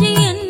眼睛。